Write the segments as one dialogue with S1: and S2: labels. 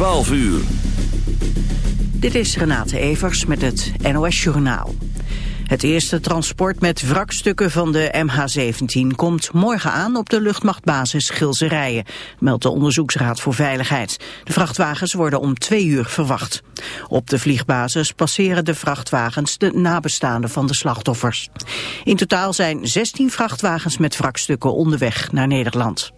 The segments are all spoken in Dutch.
S1: 12 uur.
S2: Dit is Renate Evers met het NOS Journaal. Het eerste transport met wrakstukken van de MH17 komt morgen aan op de luchtmachtbasis Gilserijen, meldt de Onderzoeksraad voor Veiligheid. De vrachtwagens worden om twee uur verwacht. Op de vliegbasis passeren de vrachtwagens de nabestaanden van de slachtoffers. In totaal zijn 16 vrachtwagens met wrakstukken onderweg naar Nederland.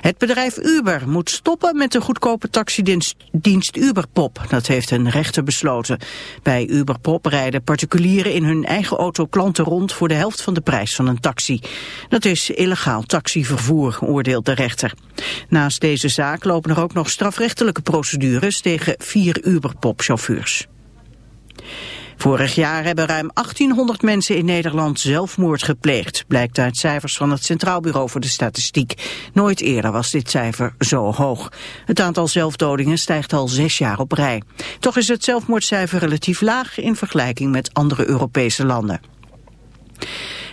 S2: Het bedrijf Uber moet stoppen met de goedkope taxidienst Uberpop. Dat heeft een rechter besloten. Bij Uberpop rijden particulieren in hun eigen auto klanten rond voor de helft van de prijs van een taxi. Dat is illegaal taxivervoer, oordeelt de rechter. Naast deze zaak lopen er ook nog strafrechtelijke procedures tegen vier Uberpop-chauffeurs. Vorig jaar hebben ruim 1800 mensen in Nederland zelfmoord gepleegd, blijkt uit cijfers van het Centraal Bureau voor de Statistiek. Nooit eerder was dit cijfer zo hoog. Het aantal zelfdodingen stijgt al zes jaar op rij. Toch is het zelfmoordcijfer relatief laag in vergelijking met andere Europese landen.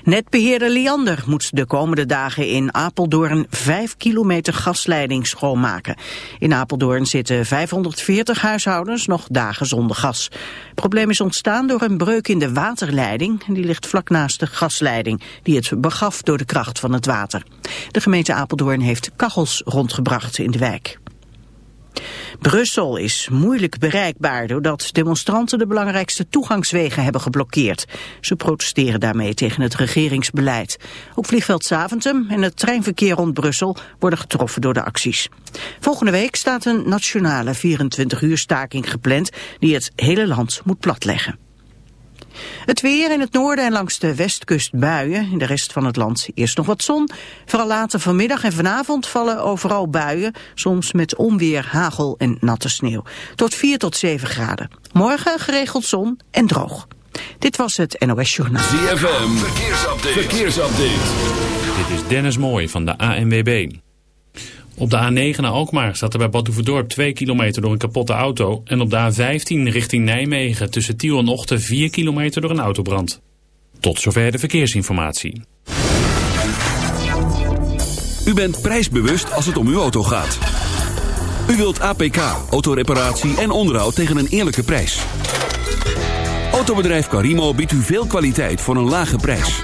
S2: Netbeheerder Liander moet de komende dagen in Apeldoorn 5 kilometer gasleiding schoonmaken. In Apeldoorn zitten 540 huishoudens nog dagen zonder gas. Het probleem is ontstaan door een breuk in de waterleiding. Die ligt vlak naast de gasleiding die het begaf door de kracht van het water. De gemeente Apeldoorn heeft kachels rondgebracht in de wijk. Brussel is moeilijk bereikbaar doordat demonstranten de belangrijkste toegangswegen hebben geblokkeerd. Ze protesteren daarmee tegen het regeringsbeleid. Ook vliegveld Zaventem en het treinverkeer rond Brussel worden getroffen door de acties. Volgende week staat een nationale 24-uur staking gepland die het hele land moet platleggen. Het weer in het noorden en langs de westkust buien. In de rest van het land eerst nog wat zon. Vooral later vanmiddag en vanavond vallen overal buien. Soms met onweer, hagel en natte sneeuw. Tot 4 tot 7 graden. Morgen geregeld zon en droog. Dit was het NOS Journaal.
S1: ZFM, verkeersupdate. verkeersupdate.
S3: Dit is Dennis Mooij van de ANWB. Op de A9 naar Alkmaar staat er bij Badhoevedorp 2 kilometer door een kapotte auto. En op de A15 richting Nijmegen tussen Tiel en Ochten 4 kilometer door een autobrand. Tot zover de verkeersinformatie.
S1: U bent prijsbewust als het om uw auto gaat. U wilt APK, autoreparatie en onderhoud tegen een eerlijke prijs. Autobedrijf Carimo biedt u veel kwaliteit voor een lage prijs.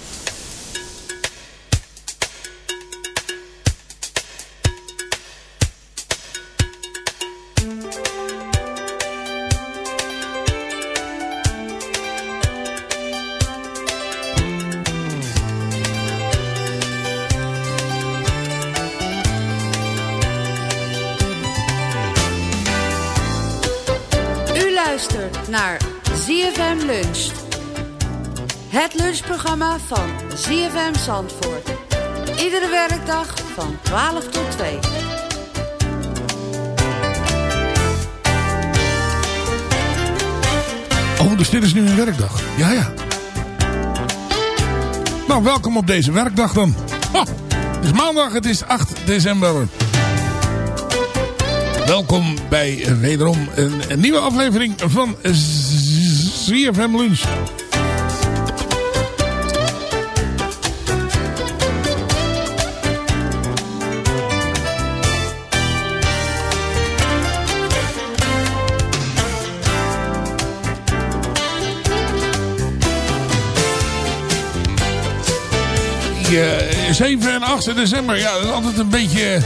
S4: Het lunchprogramma van ZFM Zandvoort. Iedere werkdag van 12 tot 2.
S5: Oh, dus dit is nu een werkdag. Ja, ja. Nou, welkom op deze werkdag dan. Het is maandag, het is 8 december. Welkom bij eh, wederom een, een nieuwe aflevering van ZFM Lunch. Die, eh, 7 en 8 december, ja, dat is altijd een beetje... eh,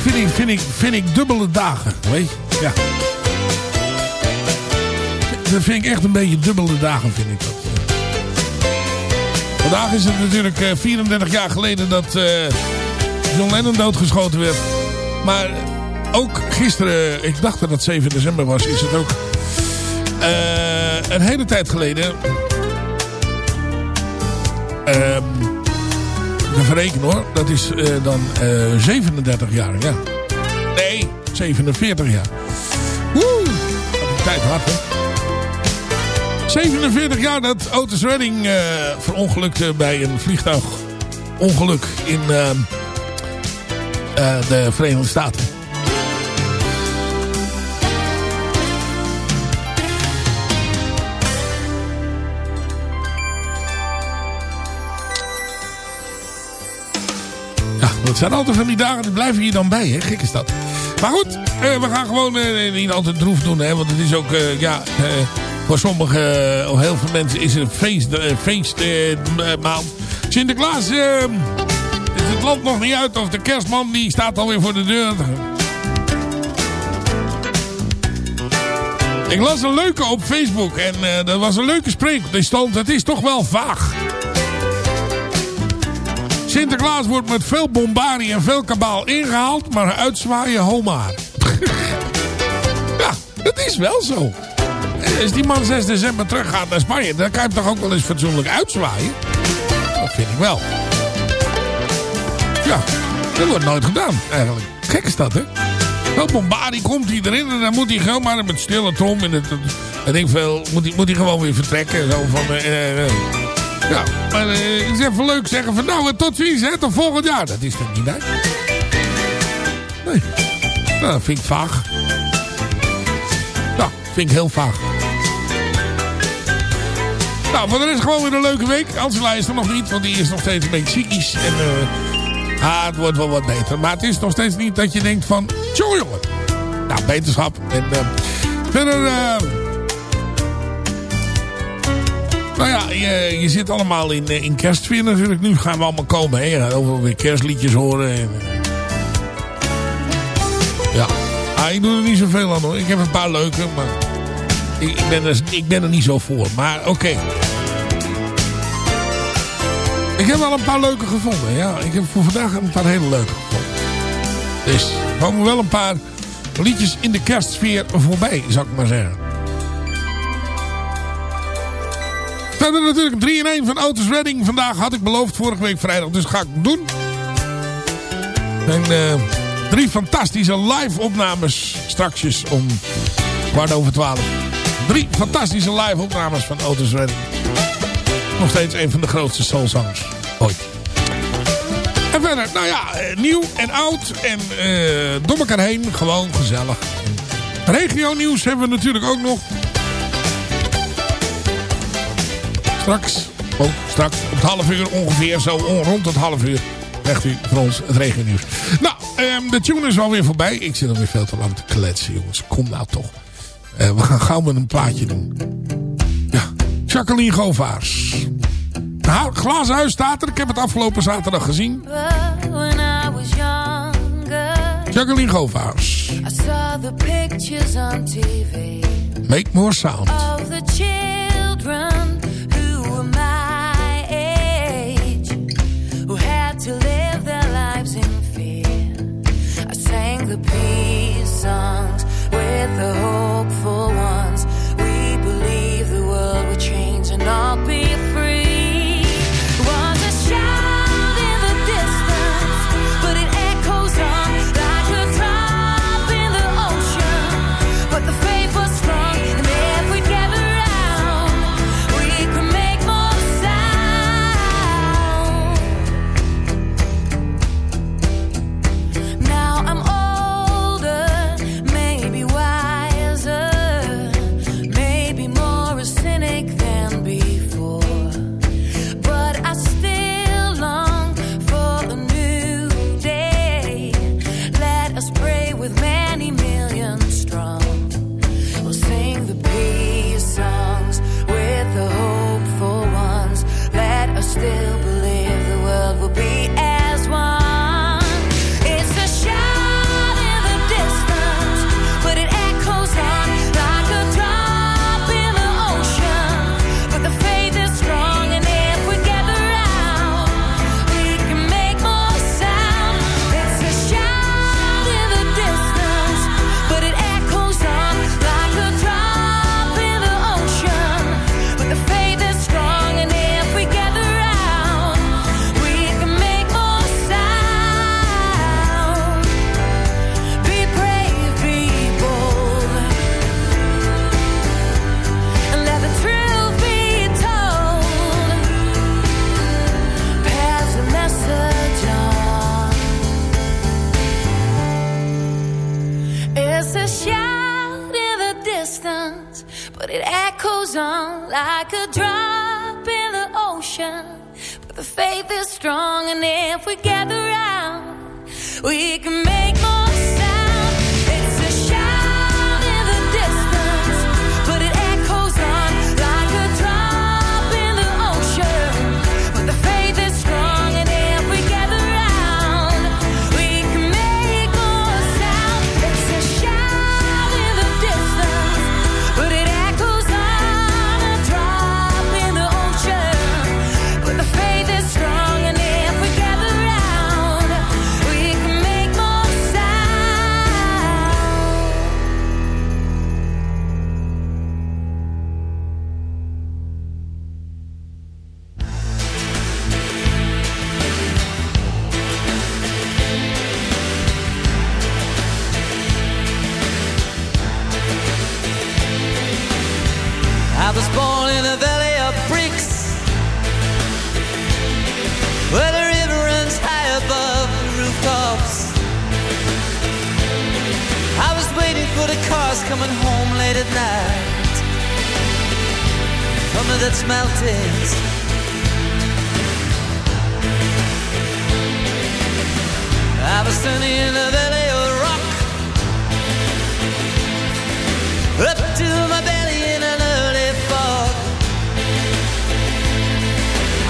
S5: vind, ik, vind, ik, vind ik dubbele dagen, weet je? Ja. Dat vind ik echt een beetje dubbele dagen, vind ik dat. Vandaag is het natuurlijk eh, 34 jaar geleden dat eh, John Lennon doodgeschoten werd. Maar ook gisteren, ik dacht dat het 7 december was, is het ook eh, een hele tijd geleden. Ehm even hoor. Dat is eh, dan eh 37 jaar, ja. Nee, 47 jaar. Woe! Tijd hard, hè? 47 jaar dat Otis Redding eh verongelukte bij een vliegtuigongeluk in eh, eh, de Verenigde Staten. Dat zijn altijd van die dagen, die blijven hier dan bij, hè? Gek is dat. Maar goed, eh, we gaan gewoon eh, niet altijd droef doen, hè? Want het is ook, eh, ja, voor sommige, heel veel mensen is het een feest, feestmaand. Sinterklaas is het land nog niet uit, of de kerstman die staat alweer voor de deur. Ik las een leuke op Facebook en dat was een leuke spreek. Die stond, het is toch wel vaag. Sinterklaas wordt met veel bombardie en veel kabaal ingehaald, maar uitzwaaien homaar. ja, dat is wel zo. Als die man 6 december teruggaat naar Spanje, dan kan je hem toch ook wel eens fatsoenlijk uitzwaaien? Dat vind ik wel. Ja, dat wordt nooit gedaan eigenlijk. Gek is dat, hè? Wel bombardie komt hij erin en dan moet hij gewoon maar met stille trom in het... En ik veel, moet hij, moet hij gewoon weer vertrekken. Zo van... eh, eh, ja, maar eh, het is even leuk zeggen van nou, tot ziens, hè, tot volgend jaar. Dat is toch niet bij? Nee. Nou, dat vind ik vaag. Nou, vind ik heel vaag. Nou, voor de rest gewoon weer een leuke week. Angela is er nog niet, want die is nog steeds een beetje ziekies. En eh, ah, het wordt wel wat beter. Maar het is nog steeds niet dat je denkt van, tjoh jongen. Nou, beterschap. En eh, verder... nou ja, je, zit allemaal in, eh, in kerstsfeer natuurlijk. Nu gaan we allemaal komen. Je gaat overal weer kerstliedjes horen. En, eh. ja, ah, ik doe er niet zoveel aan hoor. Ik heb een paar leuke, maar ik, ik, ben, er, ik ben er niet zo voor. Maar oké. Ik heb wel een paar leuke gevonden. Ja, ik heb voor vandaag een paar hele leuke gevonden. Dus er komen wel een paar liedjes in de kerstsfeer voorbij, zou ik maar zeggen. Verder natuurlijk 3 in 1 van Otis Redding. Vandaag had ik beloofd vorige week vrijdag, dus ga ik doen. En eh, drie fantastische live opnames straks om kwart over twaalf. Drie fantastische live opnames van Otis Redding. Nog steeds een van de grootste soulzangers ooit. En verder, nou ja, eh, nieuw en oud en eh, door elkaar heen. Gewoon gezellig. Regio nieuws hebben we natuurlijk ook nog. Straks, ook straks op het half uur ongeveer, zo on- rond het half uur, krijgt u van ons het regionieuws. Nou, ehm, de tune is alweer voorbij. Ik zit alweer veel te lang te kletsen, jongens. Kom nou toch. Eh, we gaan gauw met een plaatje doen. Ja, Jacqueline Govaars. Nou, het glazen huis staat er. Ik heb het afgelopen zaterdag gezien.
S6: When I was younger,
S5: Jacqueline Govaars.
S6: I saw the pictures on TV
S5: Make more sound.
S6: of the children to live their lives in fear. I sang the peace songs with the hopeful ones. The faith is strong, and if we gather round, we can make more
S7: Dutch mountains I was standing in a valley of rock. Up to my belly in an early fog.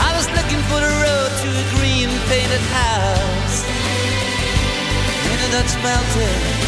S7: I was looking for the road to a green painted house. Dutch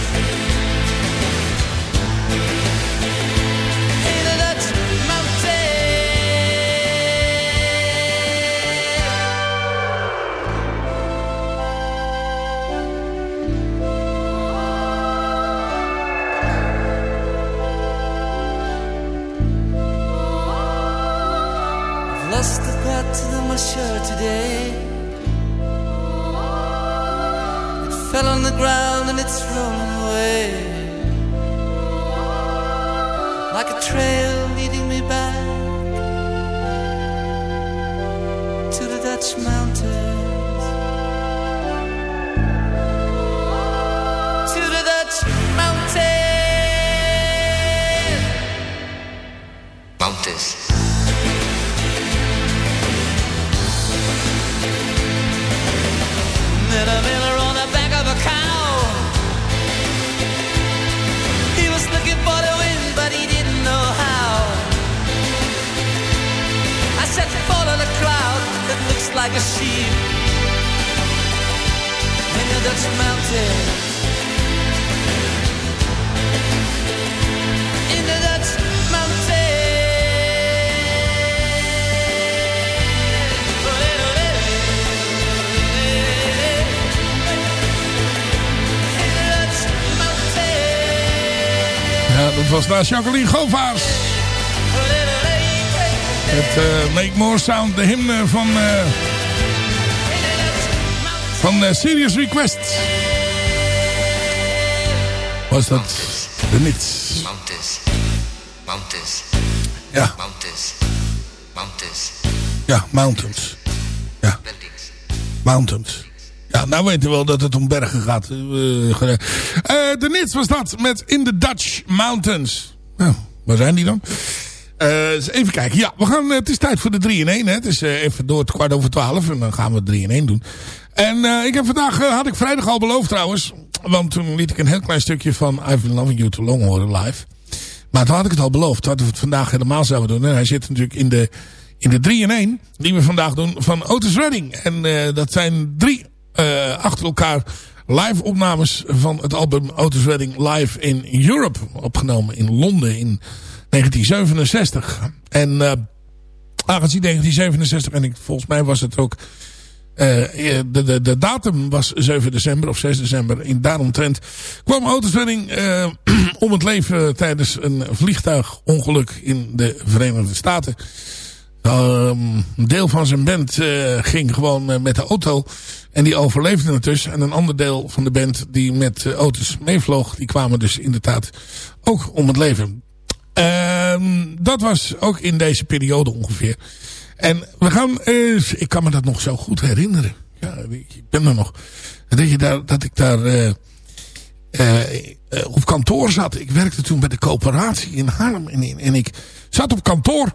S7: it's wrong was
S5: naar Jacqueline Govaars. Het eh, Make More Sound, de hymne van... eh, van eh, Serious Request. Was dat de Nits.
S7: Mountains. Mountains.
S5: Ja.
S7: Mountains. Mountains.
S5: Ja, Mountains. Ja. Mountains. Ja, nou weten we wel dat het om bergen gaat. Eh, de Nits was dat met In the Dutch Mountains. Nou, waar zijn die dan? Eh, even kijken. Ja, we gaan, het is tijd voor de 3 in 1. Hè. Het is even door het kwart over 12 en dan gaan we 3 in 1 doen. En eh, ik heb vandaag, had ik vrijdag al beloofd trouwens. Want toen liet ik een heel klein stukje van I've been loving you too long horen live. Maar toen had ik het al beloofd dat we het vandaag helemaal zouden doen. En hij zit natuurlijk in de, in de 3 in 1 die we vandaag doen van Otis Redding. En eh, dat zijn drie eh, achter elkaar live opnames van het album Otis Redding Live in Europe. Opgenomen in Londen in 1967. En uh, aangezien 1967 en ik, volgens mij was het ook de, de, de datum was 7 december of 6 december. In daaromtrent kwam autoswedding eh, om het leven tijdens een vliegtuigongeluk in de Verenigde Staten. Um, een deel van zijn band ging gewoon met de auto. En die overleefde het dus. En een ander deel van de band die met uh, auto's meevloog. Die kwamen dus inderdaad ook om het leven. Um, dat was ook in deze periode ongeveer. En we gaan... ik kan me dat nog zo goed herinneren. Ja, ik ben er nog. Dat, je daar, dat ik daar... op kantoor zat. Ik werkte toen bij de coöperatie in Haarlem. En, en ik zat op kantoor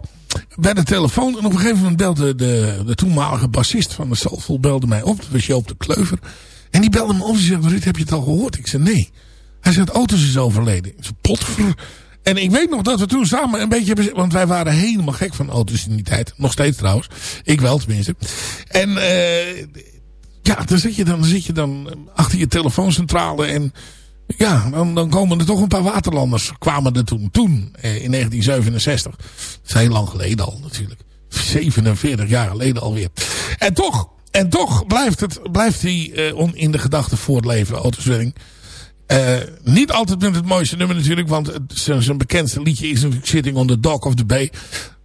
S5: bij de telefoon. En op een gegeven moment belde de, de toenmalige bassist van de Soulful belde mij op. Dat was Joop de Kleuver. En die belde me op en zei, Ruud, heb je het al gehoord? Ik zei, nee. Hij zei, Otis is overleden. Ik zei, potver. En ik weet nog dat we toen samen een beetje. Want wij waren helemaal gek van auto's in die tijd. Nog steeds trouwens. Ik wel tenminste. En uh, ja, dan zit, je dan, dan zit je dan achter je telefooncentrale en... Ja, dan, komen er toch een paar waterlanders. Kwamen er toen. Toen, eh, in 1967. Dat is heel lang geleden al natuurlijk. 47 jaar geleden alweer. En toch, en toch blijft, het, blijft hij eh, in de gedachten voortleven, autoswelling. Uh, niet altijd met het mooiste nummer natuurlijk. Want zijn, bekendste liedje is natuurlijk Sitting on the Dock of the Bay.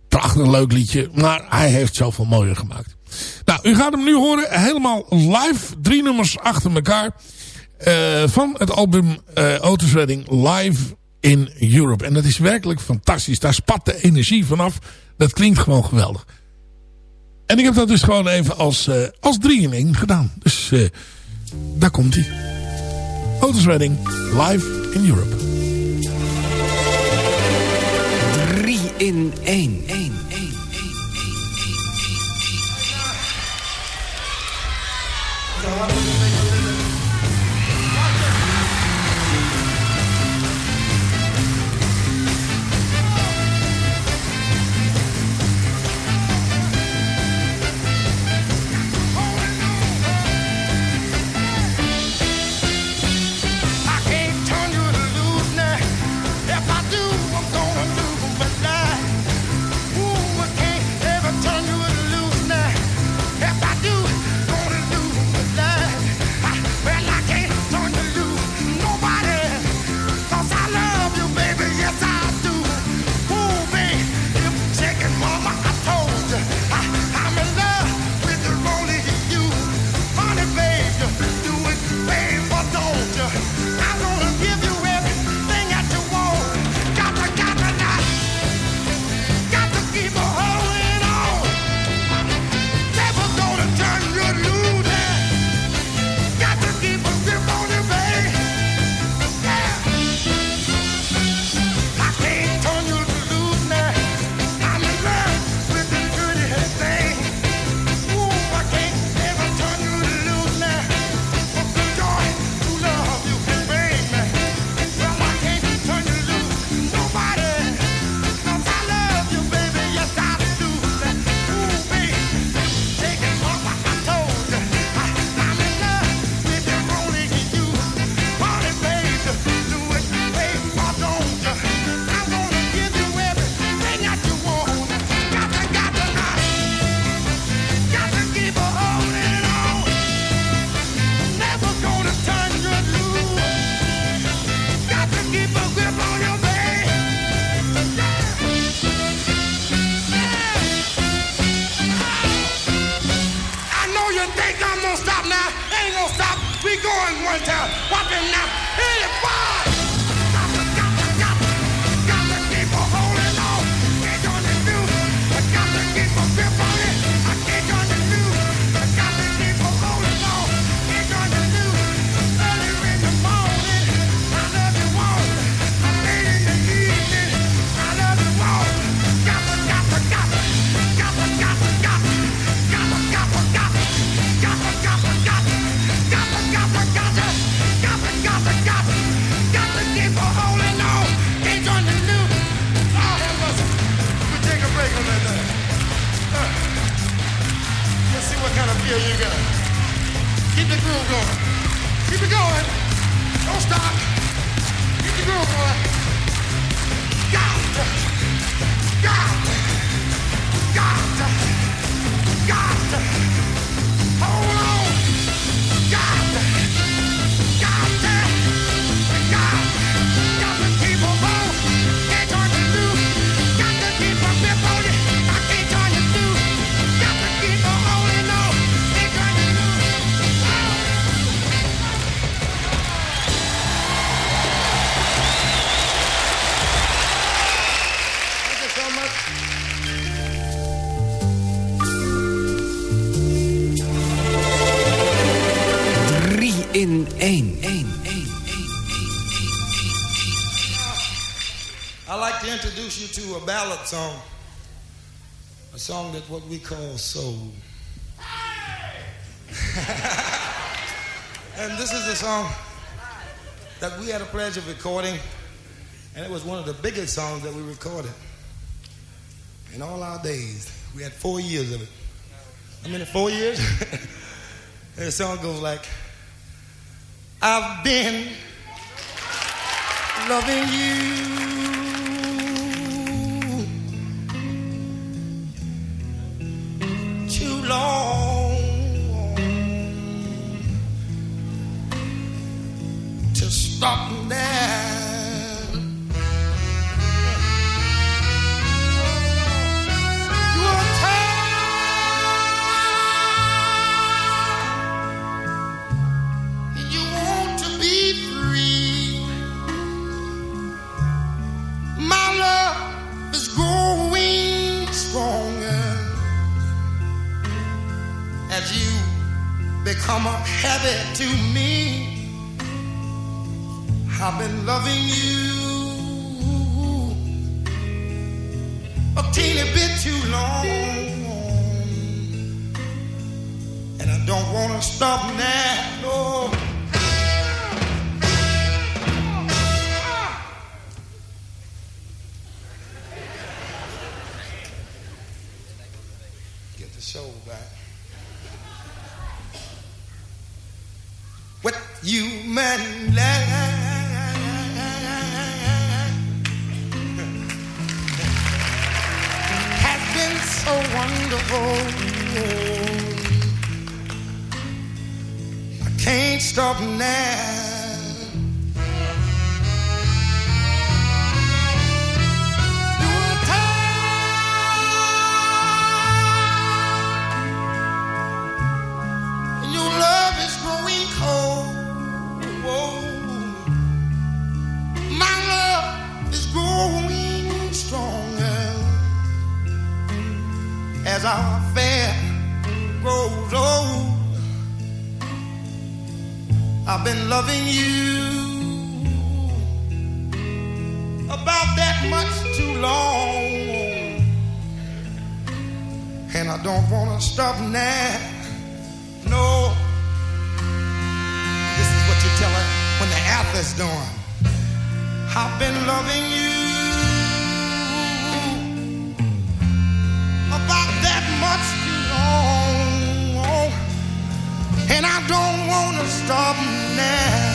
S5: Prachtig leuk liedje. Maar hij heeft zoveel mooier gemaakt. Nou, u gaat hem nu horen. Helemaal live. Drie nummers achter elkaar. Uh, van het album uh, Otis Redding Live in Europe. En dat is werkelijk fantastisch. Daar spat de energie vanaf. Dat klinkt gewoon geweldig. En ik heb dat dus gewoon even als, als 3 in 1 gedaan. Dus daar komt hij. Otis Redding Live in Europe.
S8: 3 in 1. 1.
S9: Hold a ballad song. A song that what we call soul. and this is a song that we had a pleasure of recording, and it was one of the biggest songs that we recorded in all our days. We had four years of it. I mean, four years? and the song goes like, I've been loving you. As our affair grows old. I've been loving you about that much too long, and I don't want to stop now. No. This is what you tell her when the after's done. I've been loving you and I don't want to stop now.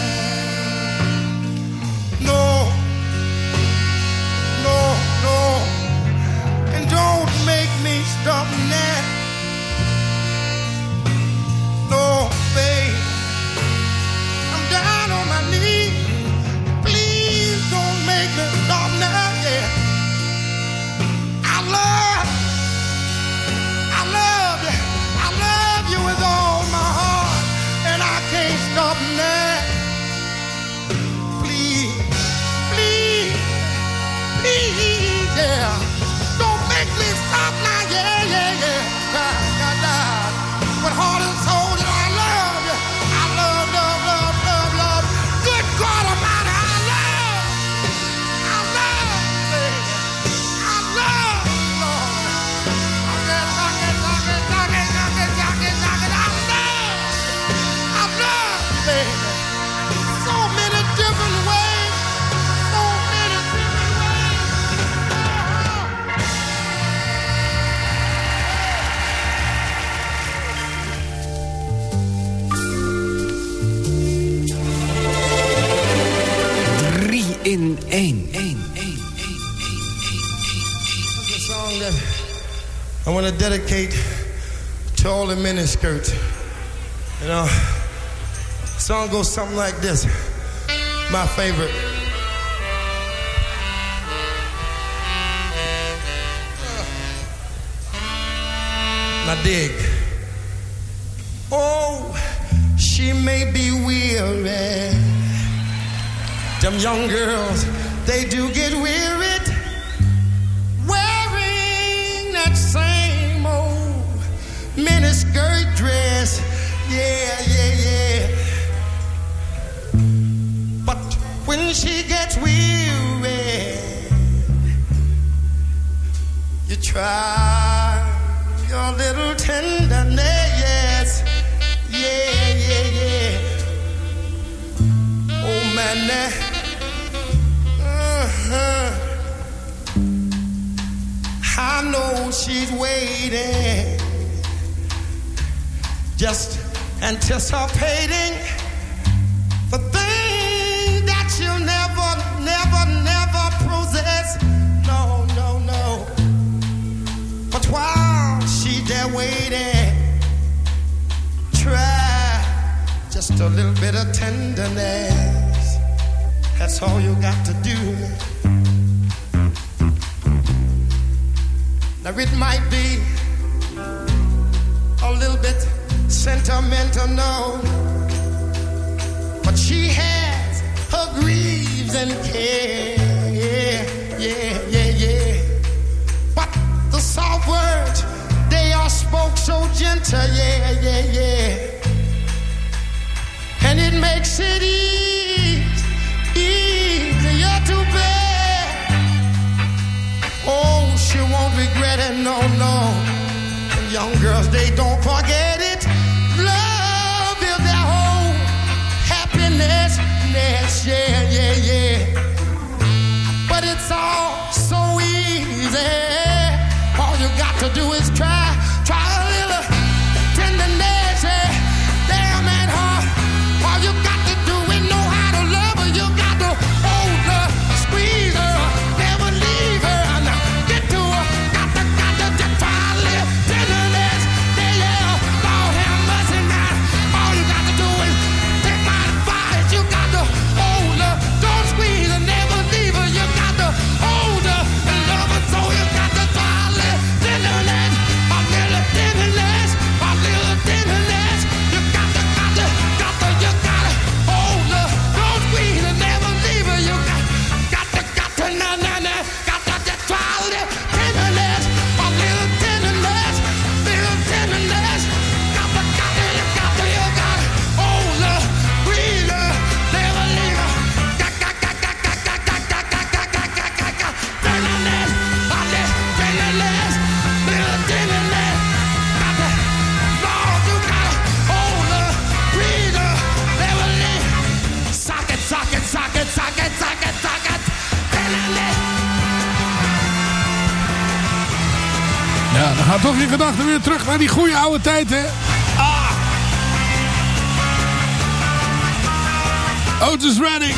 S9: No, no, no, and don't make me stop now.
S8: In 1, 1, 1.
S9: Is a song that I want to dedicate to all the miniskirts. You know, the song goes something like this. My favorite. Now dig. Oh, she may be weary. Them young girls, they do get wearied wearing that same old miniskirt dress. Yeah, yeah, yeah. But when she gets weary, you try your little tenderness. Yeah, yeah, yeah. Oh man, uh-huh. I know she's waiting, Just anticipating the thing that you'll never, never, never possess. No, no, no. But while she's there waiting, try just a little bit of tenderness. That's all you got to do. Now it might be a little bit sentimental, no. But she has her grieves and care. Yeah, yeah, yeah, yeah. But the soft words, they are spoke so gentle. Yeah, yeah, yeah. And it makes it easy, young girls, they don't forget
S5: toch je gedachten weer terug naar die goede oude tijd, hè? Ah! Otis Redding.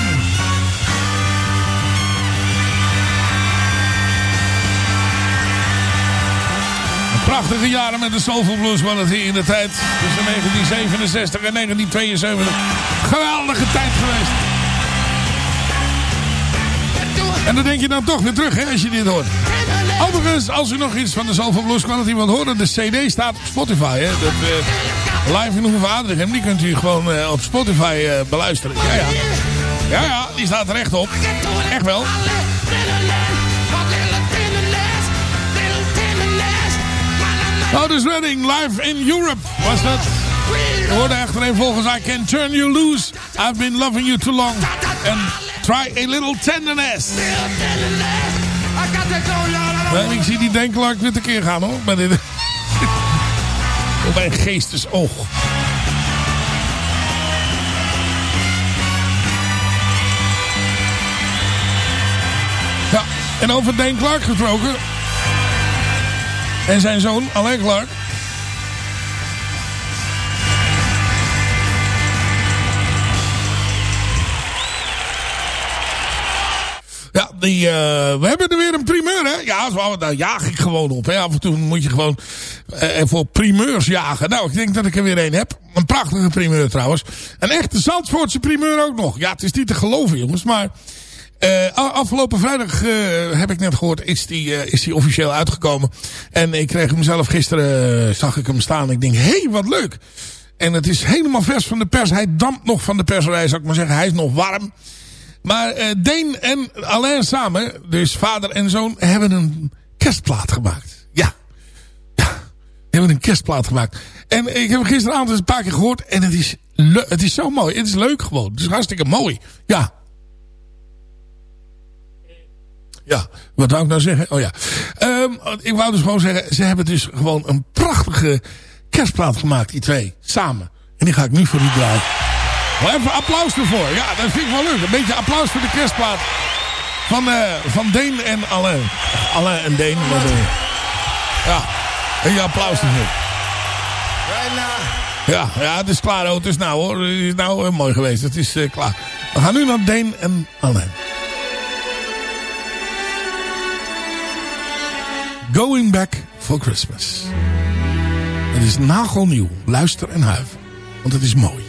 S5: Prachtige jaren met de Soulful Blues het hier in de tijd. Tussen 1967 en 1972. Geweldige tijd geweest. En dan denk je dan toch weer terug, hè, als je dit hoort. Overigens, als u nog iets van de Soulful Blues Quality wilt horen... de cd staat op Spotify, hè. Dat, eh, live in Hoeve Adrichem, die kunt u gewoon eh, op Spotify eh, beluisteren. Ja, ja. Ja, ja, die staat er echt op. Echt wel. Otis Redding, live in Europe was dat. Je hoorde achterin volgens I Can Turn You Loose. I've been loving you too long. And try a little tenderness. Nee, ik zie die denklark weer tekeer gaan hoor. Bij dit... Op mijn geestesoog. Ja, en over Dane Clark gesproken. En zijn zoon, Alain Clark. Die, uh, we hebben er weer een primeur, hè? Ja, daar jaag ik gewoon op. Hè? Af en toe moet je gewoon uh, voor primeurs jagen. Nou, ik denk dat ik er weer een heb. Een prachtige primeur trouwens. Een echte Zandvoortse primeur ook nog. Ja, het is niet te geloven, jongens. Maar uh, afgelopen vrijdag heb ik net gehoord, is die, is die officieel uitgekomen. En ik kreeg hem zelf gisteren, zag ik hem staan. Ik denk, hé, hey, wat leuk. En het is helemaal vers van de pers. Hij dampt nog van de persrij, zou ik maar zeggen. Hij is nog warm. Maar uh, Deen en Alain samen, dus vader en zoon, hebben een kerstplaat gemaakt. Ja. Ja. Hebben een kerstplaat gemaakt. En ik heb gisteravond eens een paar keer gehoord. En het is, het is zo mooi. Het is leuk gewoon. Het is hartstikke mooi. Ja. Ja, wat wou ik nou zeggen? Oh ja. Ehm, ik wou dus gewoon zeggen, ze hebben dus gewoon een prachtige kerstplaat gemaakt, die twee, samen. En die ga ik nu voor u draaien. Wel even applaus ervoor. Ja, dat vind ik wel leuk. Een beetje applaus voor de kerstplaat van, eh van Deen en Alain. Alain en Deen. maar, ja, een applaus ervoor. Ja, ja, het is klaar. Het is nou hoor. Het is nou eh, mooi geweest. Het is eh, klaar. We gaan nu naar Deen en Alain. Going Back for Christmas. Het is nagelnieuw. Luister en huiver. Want het is mooi.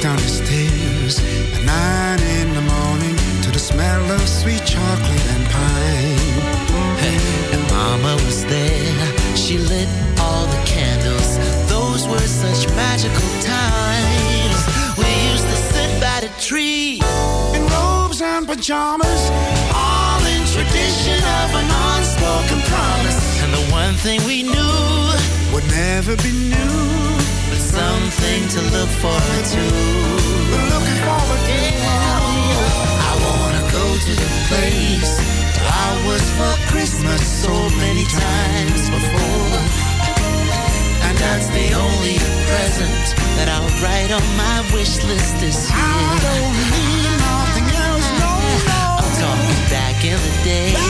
S10: Down the stairs at nine in the morning to the smell of sweet chocolate and pine.
S11: And Mama was there. She lit all the candles. Those were such magical times. We used to sit by the tree
S10: In robes and pajamas,
S11: all in tradition of an unspoken promise. And the one thing we knew
S10: would never be new.
S11: but something to look forward to.
S10: We're looking forward to
S11: I wanna go to the place I was for Christmas so many times before. And that's the only present that I'll write on my wish list this year.
S10: I don't need nothing else, no, no.
S11: I'm talking back in the day.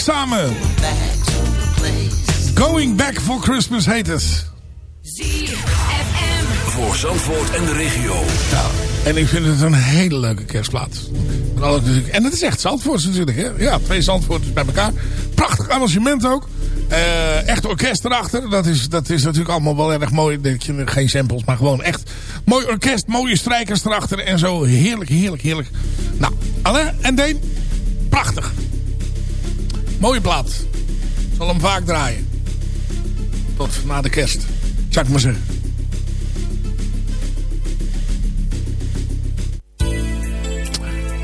S5: Samen. Going Back for Christmas heet het.
S1: Voor Zandvoort en de regio.
S5: En ik vind het een hele leuke kerstplaat. Met alle- En het is echt Zandvoort natuurlijk. Hè? Ja, twee Zandvoorters bij elkaar. Prachtig arrangement ook. Eh, echt orkest erachter. Dat is, dat is natuurlijk allemaal wel erg mooi. Dat je, geen samples, maar gewoon echt mooi orkest. Mooie strijkers erachter en zo. Heerlijk, heerlijk, heerlijk. Nou, Alain en Deen. Prachtig. Mooie plaat. Zal hem vaak draaien. Tot na de kerst. Zou ik maar zeggen.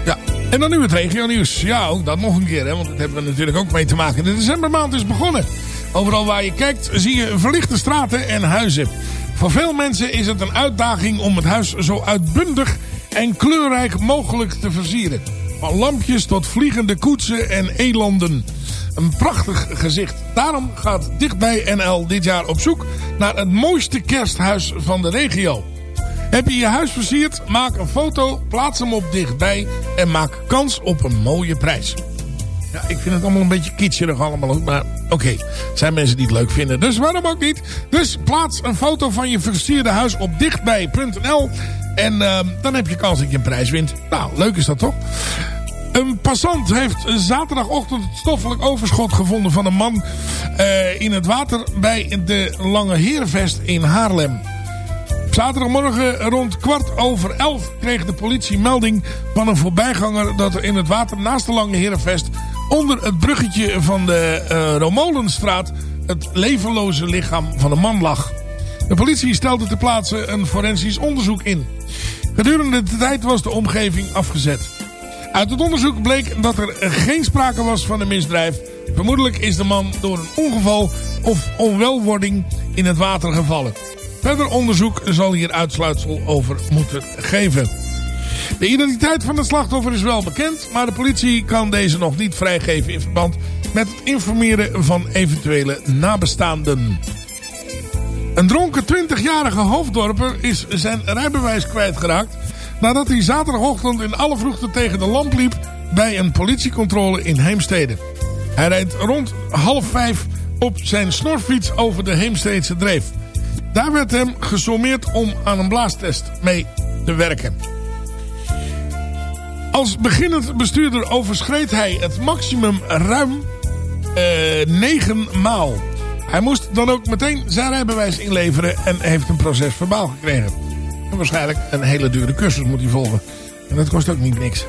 S5: Ja, en dan nu het regio nieuws. Ja, ook dat nog een keer, hè, want dat hebben we natuurlijk ook mee te maken. De decembermaand is begonnen. Overal waar je kijkt zie je verlichte straten en huizen. Voor veel mensen is het een uitdaging om het huis zo uitbundig en kleurrijk mogelijk te versieren. Van lampjes tot vliegende koetsen en elanden. Een prachtig gezicht. Daarom gaat Dichtbij NL dit jaar op zoek naar het mooiste kersthuis van de regio. Heb je je huis versierd? Maak een foto, plaats hem op dichtbij en maak kans op een mooie prijs. Ja, ik vind het allemaal een beetje kitscherig allemaal. Maar oké, zijn mensen die het leuk vinden. Dus waarom ook niet? Dus plaats een foto van je versierde huis op dichtbij.nl. En ehm, dan heb je kans dat je een prijs wint. Nou, leuk is dat toch? Een passant heeft zaterdagochtend het stoffelijk overschot gevonden van een man eh, in het water bij de Lange Herenvest in Haarlem. Zaterdagmorgen rond kwart over elf kreeg de politie melding van een voorbijganger dat er in het water naast de Lange Herenvest onder het bruggetje van de eh Romolenstraat het levenloze lichaam van een man lag. De politie stelde ter plaatse een forensisch onderzoek in. Gedurende de tijd was de omgeving afgezet. Uit het onderzoek bleek dat er geen sprake was van een misdrijf. Vermoedelijk is de man door een ongeval of onwelwording in het water gevallen. Verder onderzoek zal hier uitsluitsel over moeten geven. De identiteit van het slachtoffer is wel bekend, maar de politie kan deze nog niet vrijgeven in verband met het informeren van eventuele nabestaanden. Een dronken 20-jarige hoofddorper is zijn rijbewijs kwijtgeraakt nadat hij zaterdagochtend in alle vroegte tegen de lamp liep bij een politiecontrole in Heemstede. Hij rijdt rond half vijf op zijn snorfiets over de Heemsteedse dreef. Daar werd hem gesommeerd om aan een blaastest mee te werken. Als beginnend bestuurder overschreed hij het maximum ruim eh 9 maal. Hij moest dan ook meteen zijn rijbewijs inleveren en heeft een proces verbaal gekregen. En waarschijnlijk een hele dure cursus moet hij volgen. En dat kost ook niet niks.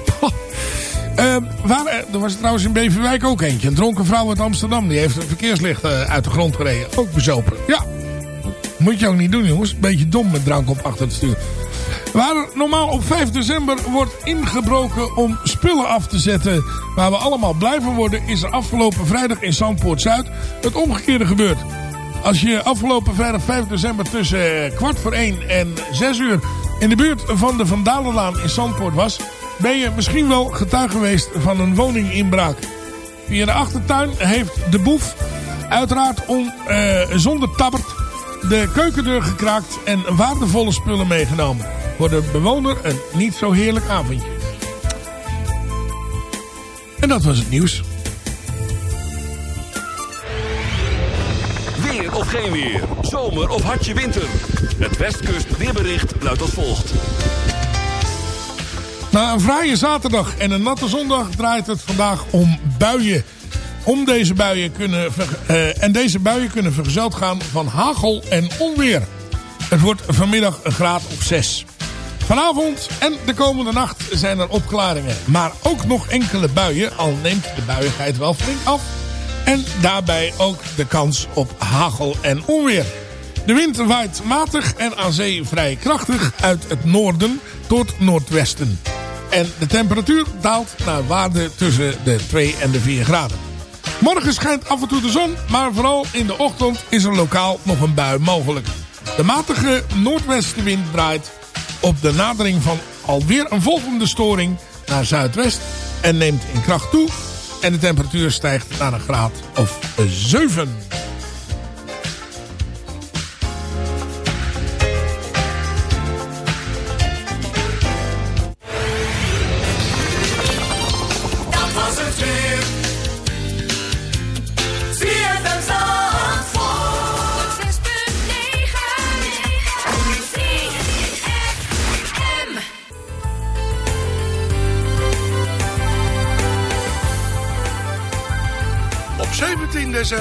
S5: Eh, waar, eh, er was trouwens in Beverwijk ook eentje. Een dronken vrouw uit Amsterdam. Die heeft een verkeerslicht eh, uit de grond gereden. Ook bezopen. Ja, moet je ook niet doen jongens. Beetje dom met drank op achter het stuur. Waar normaal op 5 december wordt ingebroken om spullen af te zetten waar we allemaal blij van worden, is er afgelopen vrijdag in Zandpoort Zuid het omgekeerde gebeurd. Als je afgelopen vrijdag 5 december tussen eh, kwart voor 1 en 6 uur in de buurt van de Vandalenlaan in Zandpoort was, ben je misschien wel getuige geweest van een woninginbraak. Via de achtertuin heeft de boef uiteraard eh, zonder tabbert de keukendeur gekraakt en waardevolle spullen meegenomen. Voor de bewoner een niet zo heerlijk avondje. En dat was het nieuws.
S1: Weer of geen weer. Zomer of hartje winter. Het Westkust weerbericht luidt als volgt.
S5: Na een fraaie zaterdag en een natte zondag draait het vandaag om buien. Om deze buien kunnen eh, en deze buien kunnen vergezeld gaan van hagel en onweer. Het wordt vanmiddag een graad of 6. Vanavond en de komende nacht zijn er opklaringen. Maar ook nog enkele buien, al neemt de buiigheid wel flink af. En daarbij ook de kans op hagel en onweer. De wind waait matig en aan zee vrij krachtig uit het noorden tot noordwesten. En de temperatuur daalt naar waarde tussen de 2 en de 4 graden. Morgen schijnt af en toe de zon, maar vooral in de ochtend is er lokaal nog een bui mogelijk. De matige noordwestenwind draait op de nadering van alweer een volgende storing naar zuidwest en neemt in kracht toe. En de temperatuur stijgt naar een graad of 7.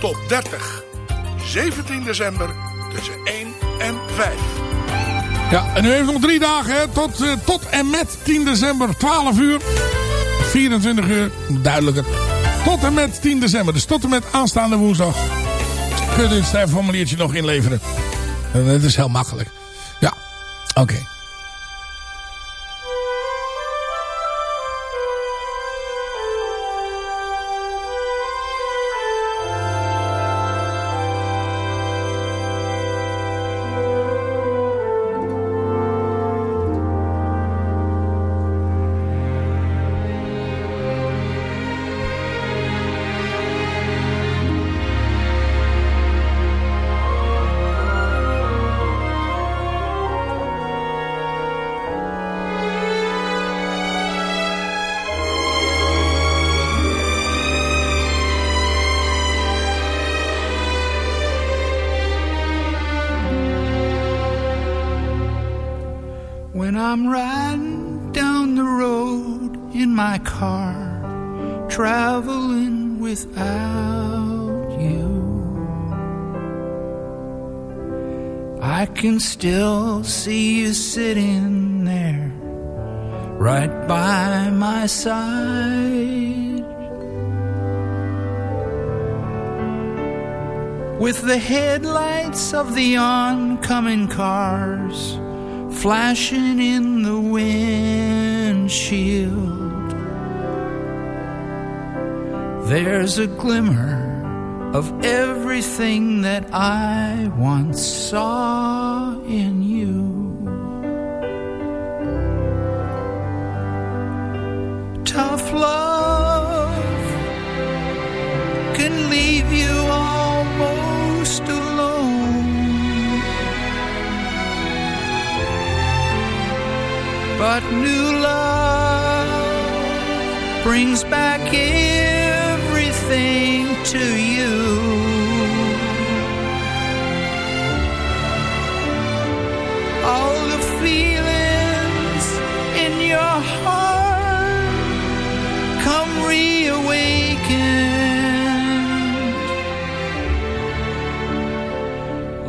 S5: top 30. 17 december tussen 1 en 5. Ja, en u heeft nog drie dagen tot, eh, tot en met 10 december 12 uur. 24 uur, duidelijker. Tot en met 10 december, dus tot en met aanstaande woensdag. Kunt u het stemformuliertje nog inleveren. En het is heel makkelijk. Ja, oké.
S12: When I'm riding down the road in my car, traveling without you, I can still see you sitting there, right by my side. With the headlights of the oncoming cars flashing in the windshield. There's a glimmer of everything that I once saw But new love brings back everything to you. All the feelings in your heart come reawakened.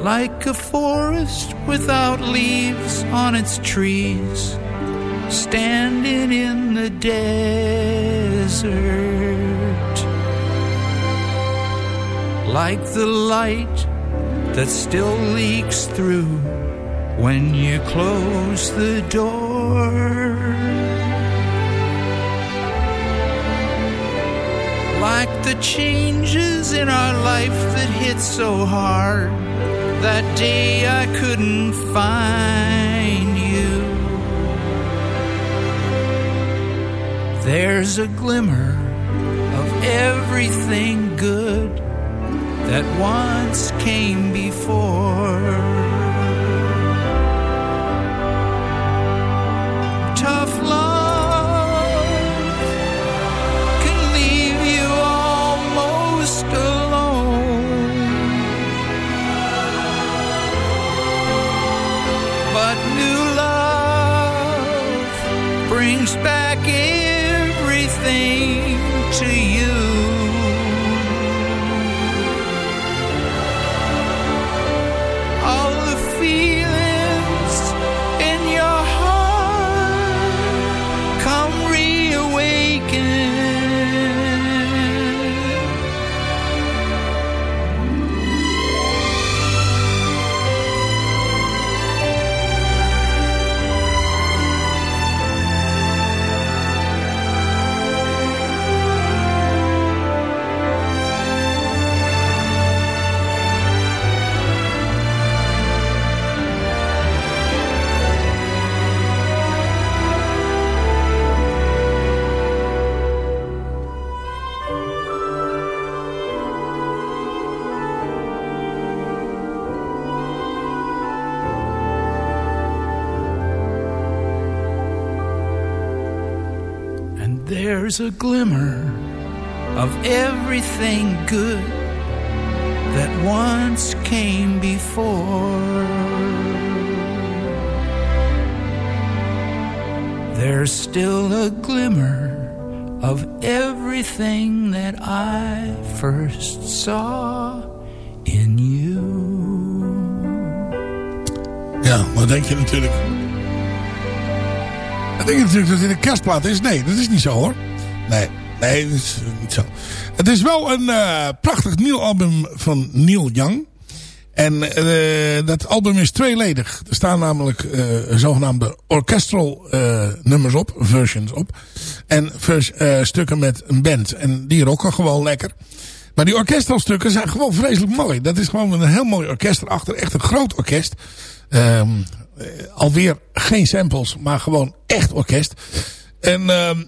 S12: Like a forest without leaves on its trees standing in the desert. Like the light that still leaks through when you close the door. Like the changes in our life that hit so hard that day I couldn't find There's a glimmer of everything good that once came before. Tough love can leave you almost alone. But new love brings back There's a glimmer of everything good that once came before. There's still a glimmer of everything that I first saw in you.
S5: Ja, maar denk je natuurlijk... Dan denk natuurlijk dat het een kerstplaat is. Nee, dat is niet zo hoor. Nee, nee, dat is niet zo. Het is wel een eh, prachtig nieuw album van Neil Young. En eh, dat album is tweeledig. Er staan namelijk eh, zogenaamde orchestral nummers op, versions op. En vers, stukken met een band. En die rocken gewoon lekker. Maar die orkestralstukken zijn gewoon vreselijk mooi. Dat is gewoon een heel mooi orkest erachter. Echt een groot orkest. Eh, alweer geen samples, maar gewoon echt orkest. En ehm,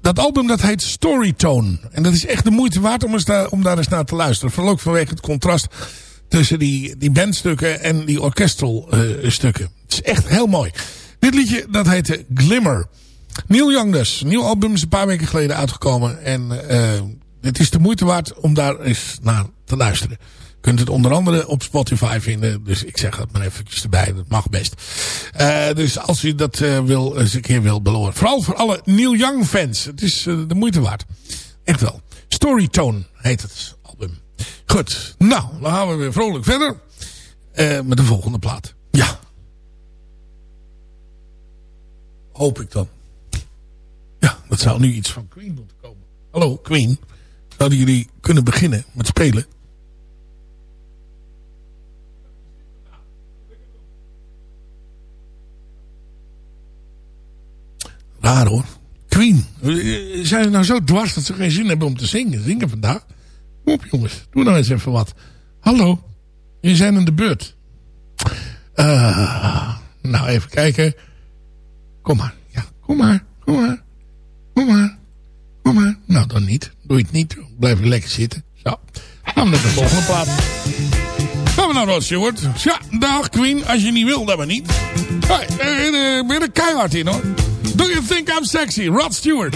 S5: dat album dat heet Storytone. En dat is echt de moeite waard om, eens daar, om daar eens naar te luisteren. Vooral ook vanwege het contrast tussen die, die bandstukken en die orchestral eh, stukken. Het is echt heel mooi. Dit liedje dat heette Glimmer. Neil Young dus. Nieuw album is een paar weken geleden uitgekomen. En eh, het is de moeite waard om daar eens naar te luisteren. Kunt het onder andere op Spotify vinden. Dus ik zeg het maar eventjes erbij. Dat mag best. Eh, dus als u dat eh, wil, eens een keer wil beloren. Vooral voor alle Neil Young fans. Het is eh, de moeite waard. Echt wel. Storytone heet het album. Goed. Nou, dan gaan we weer vrolijk verder. Met de volgende plaat. Ja. Hoop ik dan. Ja, dat zou nu iets van Queen moeten komen. Hallo, Queen. Zouden jullie kunnen beginnen met spelen? Raar hoor. Queen. Eh, Zijn ze nou zo dwars dat ze geen zin hebben om te zingen? Zingen vandaag? Kom op jongens. Doe nou eens even wat. Hallo. Jullie zijn in de beurt. Eh, nou, even kijken. Kom maar. Ja, kom maar. Kom maar. Kom maar. Kom maar. Nou, dan niet. Doe je het niet. Blijf lekker zitten. Zo. Gaan we naar de volgende plaat. Gaan we naar Rod Stewart. Ja, dag Queen. Als je niet wil, dan maar niet. Hey, eh, eh, ben er keihard in hoor. Do you think I'm sexy? Rod Stewart.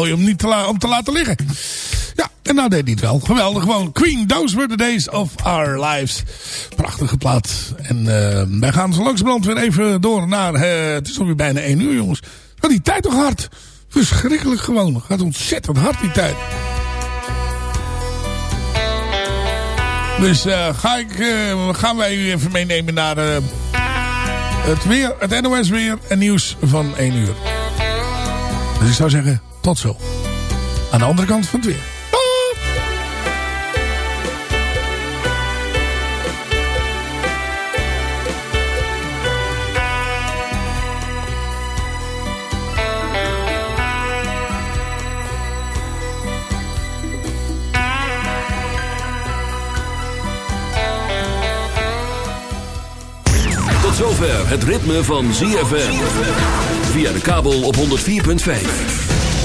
S5: om, niet te om te laten liggen. Ja, en nou deed hij het wel. Geweldig gewoon. Queen, those were the days of our lives. Prachtige plaat. En uh, wij gaan zo langzamerhand weer even door naar... Eh, het is alweer bijna 1 uur, jongens. Gaat die tijd toch hard? Verschrikkelijk gewoon. Gaat ontzettend hard die tijd. Dus eh, ga ik, gaan wij u even meenemen naar het weer, het NOS weer en nieuws van 1 uur. Dus ik zou zeggen, tot zo. Aan de andere kant van het weer.
S1: zover het ritme van ZFM. Via de kabel op 104.5.